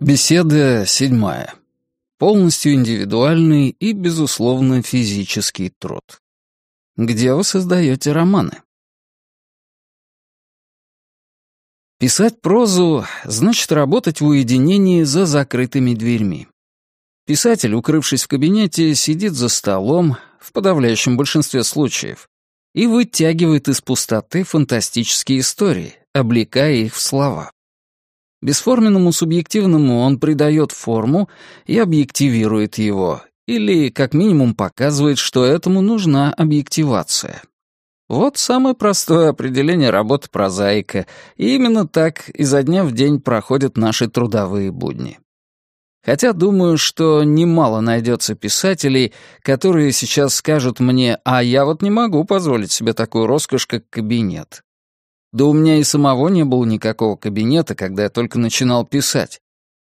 Беседа седьмая. Полностью индивидуальный и, безусловно, физический труд. Где вы создаете романы? Писать прозу значит работать в уединении за закрытыми дверьми. Писатель, укрывшись в кабинете, сидит за столом, в подавляющем большинстве случаев, и вытягивает из пустоты фантастические истории, облекая их в слова. Бесформенному субъективному он придает форму и объективирует его, или как минимум показывает, что этому нужна объективация. Вот самое простое определение работы прозаика, и именно так изо дня в день проходят наши трудовые будни. Хотя думаю, что немало найдется писателей, которые сейчас скажут мне, а я вот не могу позволить себе такую роскошь, как кабинет. Да у меня и самого не было никакого кабинета, когда я только начинал писать.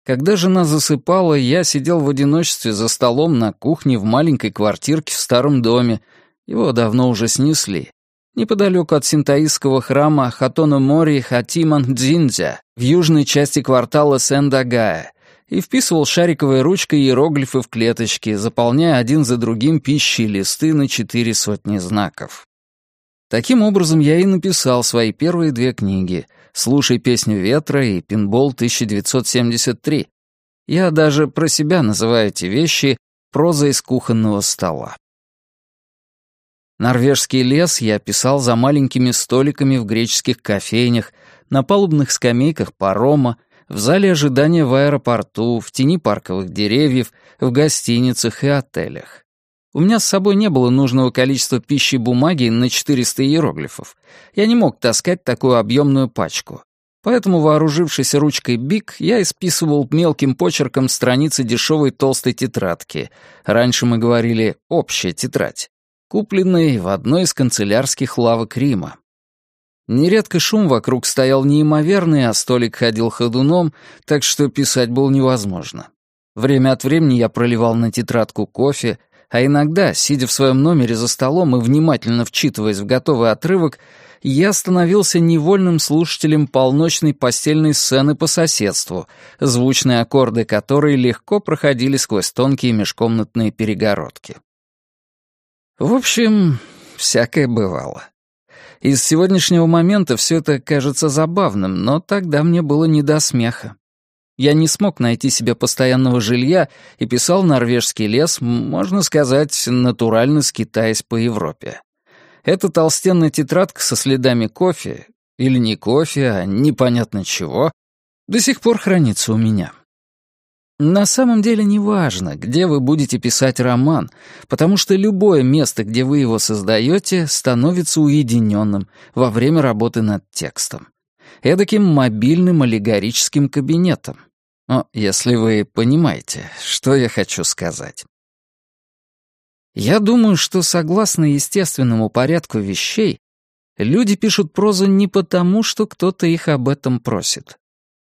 Когда жена засыпала, я сидел в одиночестве за столом на кухне в маленькой квартирке в старом доме. Его давно уже снесли. Неподалеку от синтаистского храма Хатона Мори Хатиман Дзиндзя в южной части квартала Сен-Дагая и вписывал шариковой ручкой иероглифы в клеточки, заполняя один за другим пищи листы на четыре сотни знаков. Таким образом, я и написал свои первые две книги «Слушай песню ветра» и «Пинбол 1973». Я даже про себя называю эти вещи проза из кухонного стола. Норвежский лес я писал за маленькими столиками в греческих кофейнях, на палубных скамейках парома, в зале ожидания в аэропорту, в тени парковых деревьев, в гостиницах и отелях. У меня с собой не было нужного количества пищи и бумаги на 400 иероглифов. Я не мог таскать такую объемную пачку. Поэтому, вооружившись ручкой Бик, я исписывал мелким почерком страницы дешевой толстой тетрадки. Раньше мы говорили «общая тетрадь», купленной в одной из канцелярских лавок Рима. Нередко шум вокруг стоял неимоверный, а столик ходил ходуном, так что писать было невозможно. Время от времени я проливал на тетрадку кофе, а иногда, сидя в своем номере за столом и внимательно вчитываясь в готовый отрывок, я становился невольным слушателем полночной постельной сцены по соседству, звучные аккорды которой легко проходили сквозь тонкие межкомнатные перегородки. В общем, всякое бывало. Из сегодняшнего момента все это кажется забавным, но тогда мне было не до смеха. Я не смог найти себе постоянного жилья и писал норвежский лес, можно сказать, натурально скитаясь по Европе. Эта толстенная тетрадка со следами кофе, или не кофе, а непонятно чего, до сих пор хранится у меня. На самом деле не важно, где вы будете писать роман, потому что любое место, где вы его создаете, становится уединенным во время работы над текстом. Эдаким мобильным аллегорическим кабинетом. Ну, если вы понимаете, что я хочу сказать. Я думаю, что согласно естественному порядку вещей, люди пишут прозу не потому, что кто-то их об этом просит.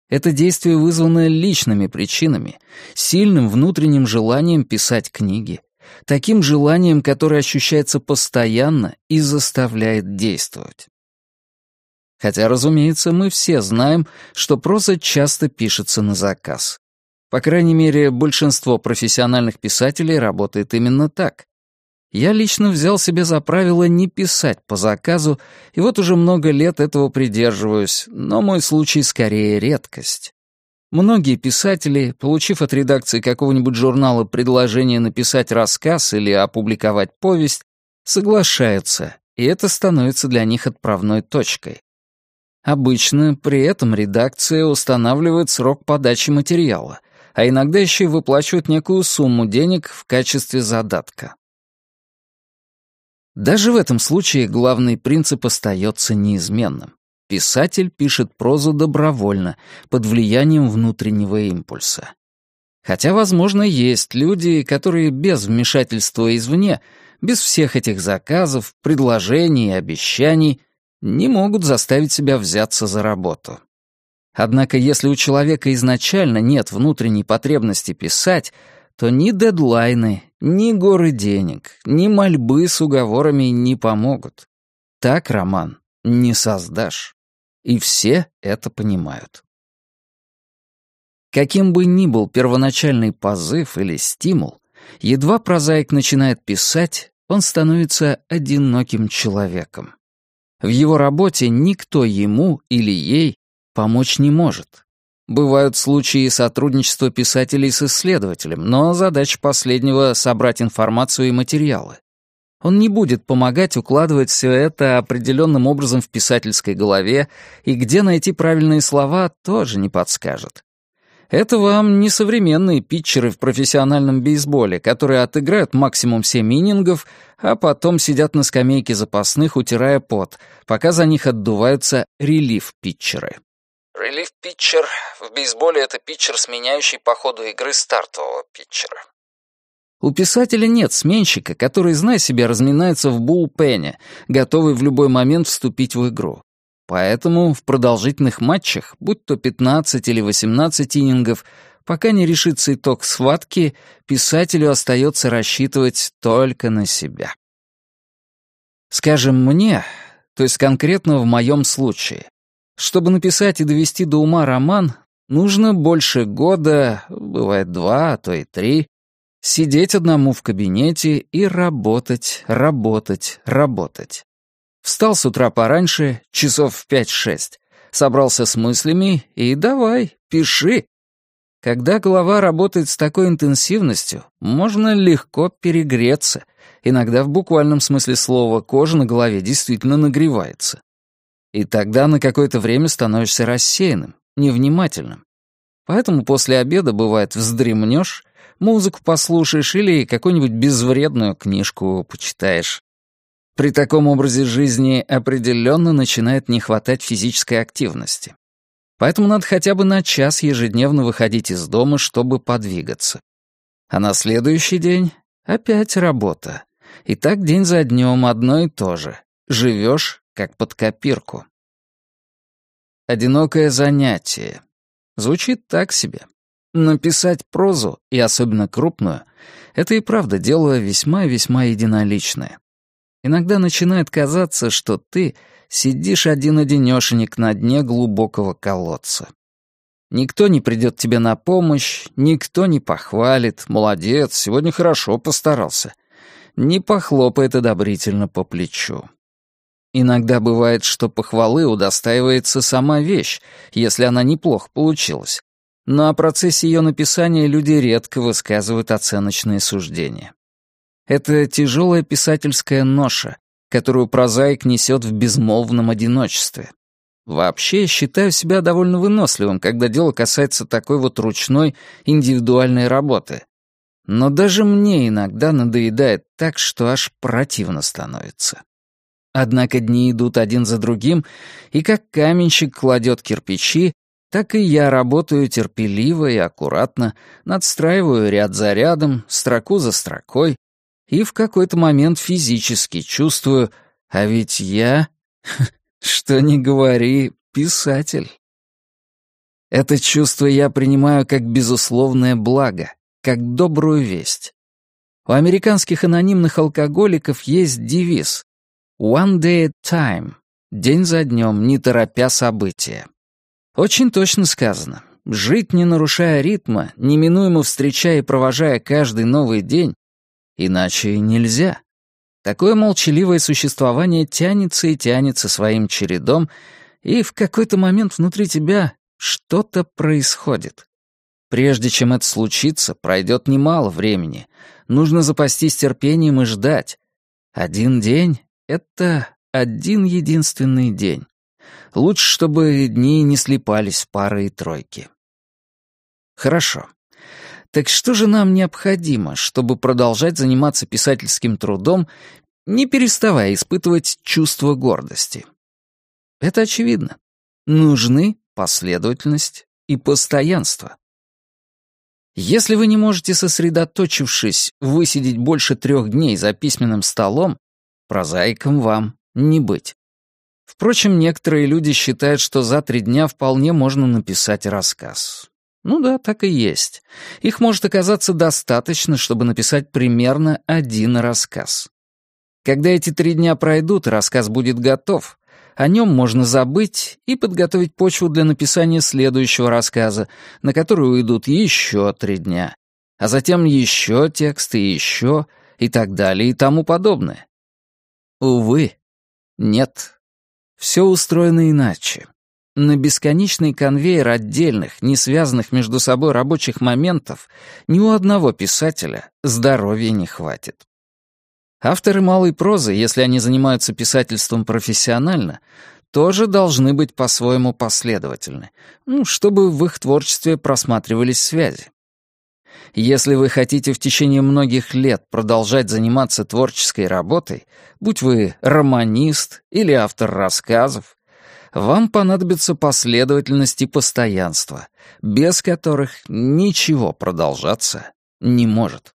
Это действие вызвано личными причинами, сильным внутренним желанием писать книги, таким желанием, которое ощущается постоянно и заставляет действовать. Хотя, разумеется, мы все знаем, что проза часто пишется на заказ. По крайней мере, большинство профессиональных писателей работает именно так. Я лично взял себе за правило не писать по заказу, и вот уже много лет этого придерживаюсь, но мой случай скорее редкость. Многие писатели, получив от редакции какого-нибудь журнала предложение написать рассказ или опубликовать повесть, соглашаются, и это становится для них отправной точкой. Обычно при этом редакция устанавливает срок подачи материала, а иногда еще и выплачивает некую сумму денег в качестве задатка. Даже в этом случае главный принцип остается неизменным. Писатель пишет прозу добровольно, под влиянием внутреннего импульса. Хотя, возможно, есть люди, которые без вмешательства извне, без всех этих заказов, предложений и обещаний не могут заставить себя взяться за работу. Однако если у человека изначально нет внутренней потребности писать, то ни дедлайны, ни горы денег, ни мольбы с уговорами не помогут. Так роман не создашь. И все это понимают. Каким бы ни был первоначальный позыв или стимул, едва прозаик начинает писать, он становится одиноким человеком. В его работе никто ему или ей помочь не может. Бывают случаи сотрудничества писателей с исследователем, но задача последнего — собрать информацию и материалы. Он не будет помогать укладывать все это определенным образом в писательской голове, и где найти правильные слова, тоже не подскажет. Это вам не современные питчеры в профессиональном бейсболе, которые отыграют максимум семь иннингов, а потом сидят на скамейке запасных, утирая пот, пока за них отдуваются релиф-питчеры. Релиф-питчер в бейсболе — это питчер, сменяющий по ходу игры стартового питчера. У писателя нет сменщика, который, зная себя, разминается в булпене, готовый в любой момент вступить в игру. Поэтому в продолжительных матчах, будь то 15 или 18 иннингов, пока не решится итог схватки, писателю остается рассчитывать только на себя. Скажем мне, то есть конкретно в моем случае, чтобы написать и довести до ума роман, нужно больше года, бывает два, а то и три, сидеть одному в кабинете и работать, работать, работать. Встал с утра пораньше, часов в пять-шесть, собрался с мыслями и давай, пиши. Когда голова работает с такой интенсивностью, можно легко перегреться. Иногда в буквальном смысле слова кожа на голове действительно нагревается. И тогда на какое-то время становишься рассеянным, невнимательным. Поэтому после обеда, бывает, вздремнешь, музыку послушаешь или какую-нибудь безвредную книжку почитаешь. При таком образе жизни определенно начинает не хватать физической активности. Поэтому надо хотя бы на час ежедневно выходить из дома, чтобы подвигаться. А на следующий день опять работа. И так день за днем одно и то же. Живешь как под копирку. Одинокое занятие. Звучит так себе. Написать прозу, и особенно крупную, это и правда дело весьма-весьма единоличное. Иногда начинает казаться, что ты сидишь один-одинешенек на дне глубокого колодца. Никто не придет тебе на помощь, никто не похвалит, молодец, сегодня хорошо постарался. Не похлопает одобрительно по плечу. Иногда бывает, что похвалы удостаивается сама вещь, если она неплохо получилась. Но о процессе ее написания люди редко высказывают оценочные суждения. Это тяжелая писательская ноша, которую прозаик несет в безмолвном одиночестве. Вообще, считаю себя довольно выносливым, когда дело касается такой вот ручной индивидуальной работы. Но даже мне иногда надоедает так, что аж противно становится. Однако дни идут один за другим, и как каменщик кладет кирпичи, так и я работаю терпеливо и аккуратно, надстраиваю ряд за рядом, строку за строкой, и в какой-то момент физически чувствую, а ведь я, что ни говори, писатель. Это чувство я принимаю как безусловное благо, как добрую весть. У американских анонимных алкоголиков есть девиз «One day at time» — день за днем, не торопя события. Очень точно сказано. Жить, не нарушая ритма, неминуемо встречая и провожая каждый новый день, Иначе нельзя. Такое молчаливое существование тянется и тянется своим чередом, и в какой-то момент внутри тебя что-то происходит. Прежде чем это случится, пройдет немало времени. Нужно запастись терпением и ждать. Один день — это один единственный день. Лучше, чтобы дни не слипались в пары и тройки. Хорошо. Так что же нам необходимо, чтобы продолжать заниматься писательским трудом, не переставая испытывать чувство гордости? Это очевидно. Нужны последовательность и постоянство. Если вы не можете, сосредоточившись, высидеть больше трех дней за письменным столом, прозаиком вам не быть. Впрочем, некоторые люди считают, что за три дня вполне можно написать рассказ. Ну да, так и есть. Их может оказаться достаточно, чтобы написать примерно один рассказ. Когда эти три дня пройдут, рассказ будет готов. О нем можно забыть и подготовить почву для написания следующего рассказа, на который уйдут еще три дня, а затем еще тексты еще, и так далее, и тому подобное. Увы, нет. Все устроено иначе. На бесконечный конвейер отдельных, не связанных между собой рабочих моментов ни у одного писателя здоровья не хватит. Авторы малой прозы, если они занимаются писательством профессионально, тоже должны быть по-своему последовательны, ну, чтобы в их творчестве просматривались связи. Если вы хотите в течение многих лет продолжать заниматься творческой работой, будь вы романист или автор рассказов, вам понадобится последовательность и постоянство, без которых ничего продолжаться не может.